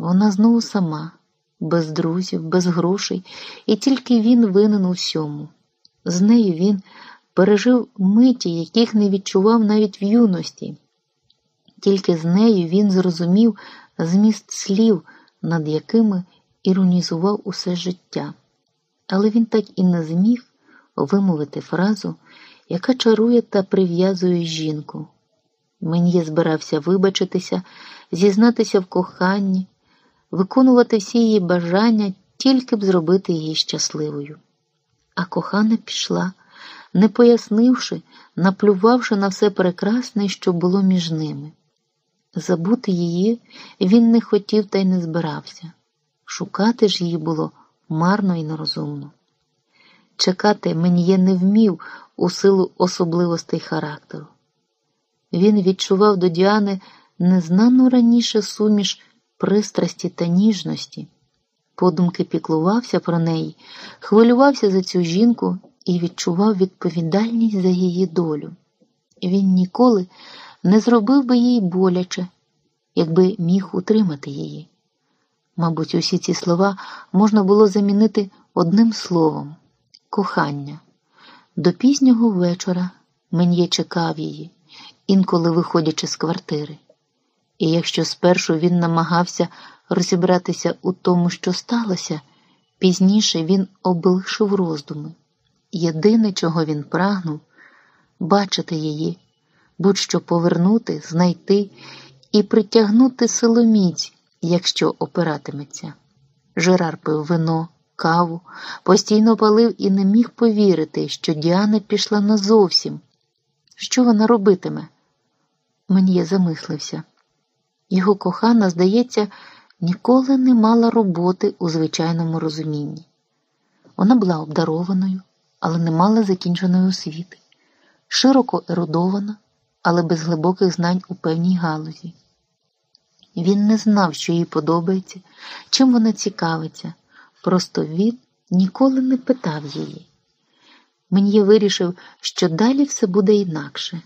Вона знову сама, без друзів, без грошей, і тільки він винен у всьому. З нею він пережив миті, яких не відчував навіть в юності. Тільки з нею він зрозумів зміст слів, над якими іронізував усе життя. Але він так і не зміг вимовити фразу, яка чарує та прив'язує жінку. Мені збирався вибачитися, зізнатися в коханні, виконувати всі її бажання, тільки б зробити її щасливою. А кохана пішла, не пояснивши, наплювавши на все прекрасне, що було між ними. Забути її він не хотів та й не збирався. Шукати ж її було марно і нерозумно. Чекати мені не вмів у силу особливостей характеру. Він відчував до Діани незнану раніше суміш пристрасті та ніжності, подумки піклувався про неї, хвилювався за цю жінку і відчував відповідальність за її долю. Він ніколи не зробив би їй боляче, якби міг утримати її. Мабуть, усі ці слова можна було замінити одним словом кохання. До пізнього вечора Мен'є чекав її, інколи виходячи з квартири. І якщо спершу він намагався розібратися у тому, що сталося, пізніше він облишив роздуми. Єдине, чого він прагнув бачити її, будь-що повернути, знайти і притягнути силоміць, якщо опиратиметься. Жерар пив вино, каву, постійно палив і не міг повірити, що Діана пішла назовсім. Що вона робитиме? Мені замислився. Його кохана, здається, ніколи не мала роботи у звичайному розумінні. Вона була обдарованою, але не мала закінченої освіти, широко ерудована, але без глибоких знань у певній галузі. Він не знав, що їй подобається, чим вона цікавиться, просто він ніколи не питав її. Мені вирішив, що далі все буде інакше.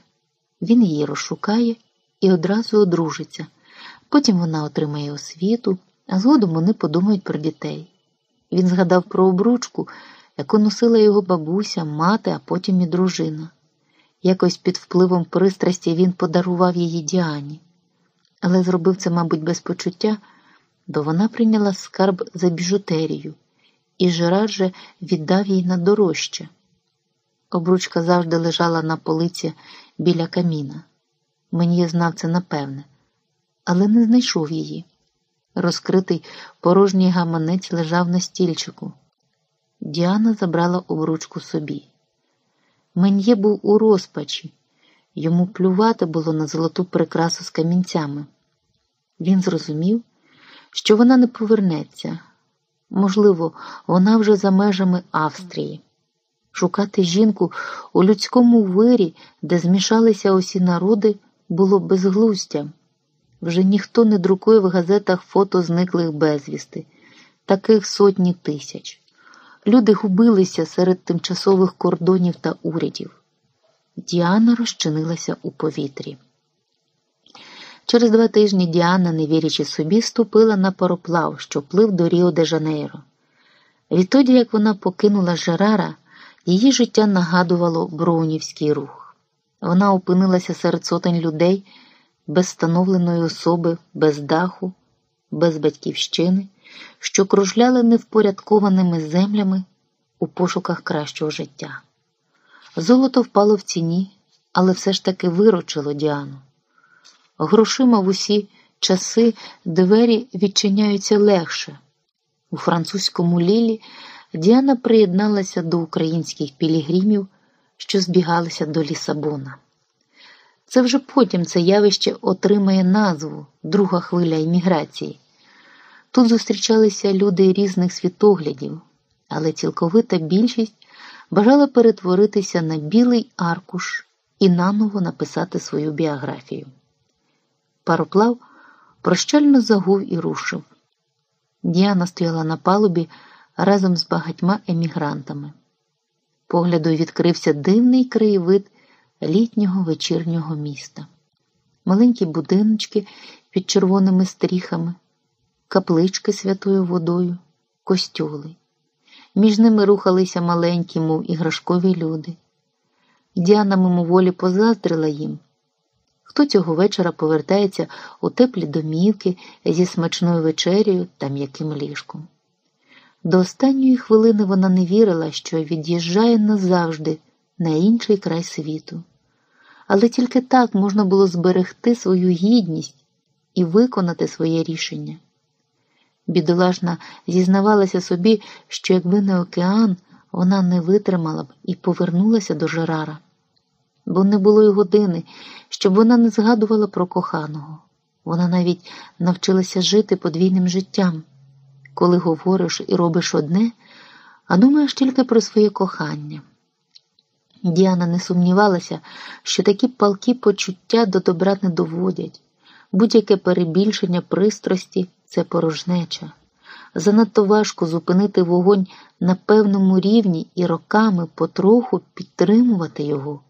Він її розшукає і одразу одружиться. Потім вона отримає освіту, а згодом вони подумають про дітей. Він згадав про обручку, яку носила його бабуся, мати, а потім і дружина. Якось під впливом пристрасті він подарував її Діані, але зробив це, мабуть, без почуття, бо вона прийняла скарб за біжутерію, і Жерар же віддав їй на дорожче. Обручка завжди лежала на полиці біля каміна. Мені знав це напевне, але не знайшов її. Розкритий порожній гаманець лежав на стільчику. Діана забрала обручку собі. Мен'є був у розпачі, йому плювати було на золоту прикрасу з камінцями. Він зрозумів, що вона не повернеться. Можливо, вона вже за межами Австрії. Шукати жінку у людському вирі, де змішалися усі народи, було безглуздям. Вже ніхто не друкує в газетах фото зниклих безвісти, таких сотні тисяч. Люди губилися серед тимчасових кордонів та урядів. Діана розчинилася у повітрі. Через два тижні Діана, не вірячи собі, ступила на пароплав, що плив до Ріо де Жанейро. Відтоді, як вона покинула Жерара, її життя нагадувало броунівський рух. Вона опинилася серед сотень людей без становленої особи, без даху, без батьківщини, що кружляли невпорядкованими землями у пошуках кращого життя. Золото впало в ціні, але все ж таки виручило Діану. Грошима в усі часи двері відчиняються легше. У французькому лілі Діана приєдналася до українських пілігримів, що збігалися до Лісабона. Це вже потім це явище отримає назву Друга хвиля імміграції. Тут зустрічалися люди різних світоглядів, але цілковита більшість бажала перетворитися на білий аркуш і наново написати свою біографію. Пароплав прощально загув і рушив. Діана стояла на палубі разом з багатьма емігрантами. Погляду відкрився дивний краєвид літнього вечірнього міста, маленькі будиночки під червоними стріхами каплички святою водою, костьоли. Між ними рухалися маленькі, мов іграшкові люди. Діана мимоволі позаздрила їм. Хто цього вечора повертається у теплі домівки зі смачною вечерею та м'яким ліжком. До останньої хвилини вона не вірила, що від'їжджає назавжди на інший край світу. Але тільки так можна було зберегти свою гідність і виконати своє рішення. Бідолашна зізнавалася собі, що якби не океан, вона не витримала б і повернулася до Жерара, бо не було й години, щоб вона не згадувала про коханого. Вона навіть навчилася жити подвійним життям, коли говориш і робиш одне, а думаєш тільки про своє кохання. Діана не сумнівалася, що такі палкі почуття до добра не доводять, будь-яке перебільшення пристрасті це порожнеча. Занадто важко зупинити вогонь на певному рівні і роками потроху підтримувати його.